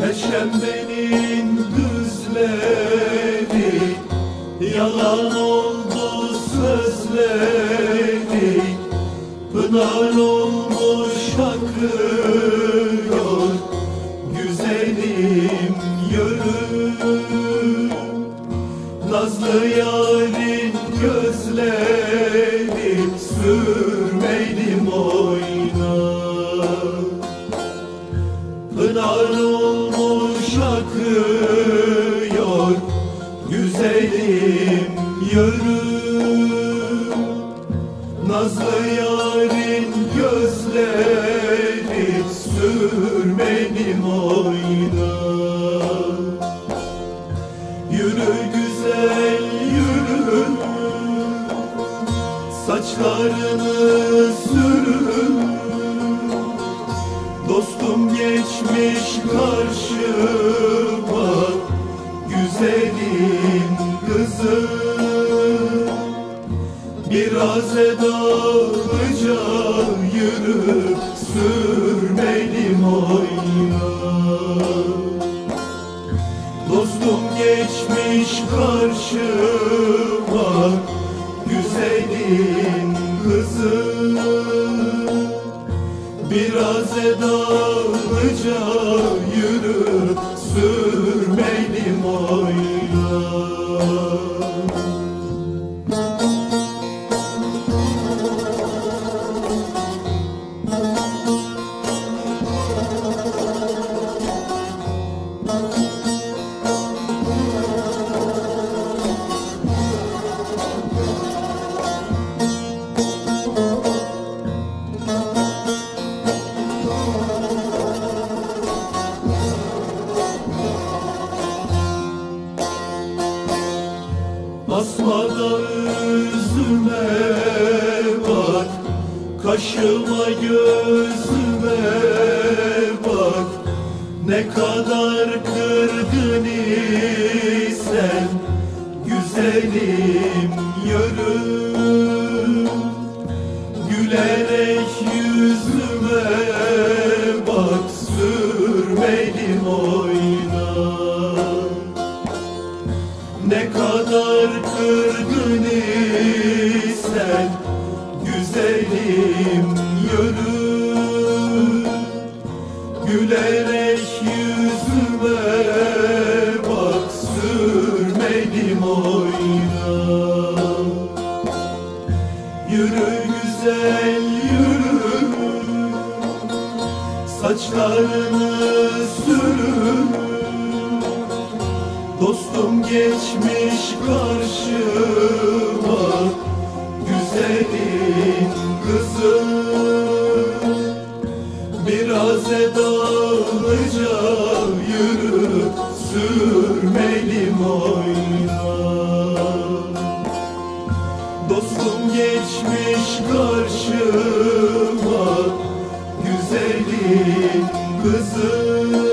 Perşembenin Yalan oldu sözleri Pınar olmuş akıyor Güzelim yürü Nazlı yarın Güzelim yürü. Nazlı yarın gözleri Sürmenim oynar. Yürü güzel yürü. Saçlarını sürün Dostum geçmiş karşıma Güzelim kızım Biraz edalıca yürü Sürmelim oyna Dostum geçmiş karşıma Güzelim kızım Biraz edalıca yürü Basmada üzüme bak Kaşıma gözüme bak. Ne kadar kırgın isen Güzelim yürü Gülerek yüzüme bak kadar kırgın isen Güzelim yürü Gülerek yüzüme bak Sürmelim oyna Yürü güzel yürü Saçlarını sürün Dostum geçmiş karşıma Güzelim kızım. Biraz edalıca yürü Sürmelim oyna Dostum geçmiş karşıma Güzelim kızım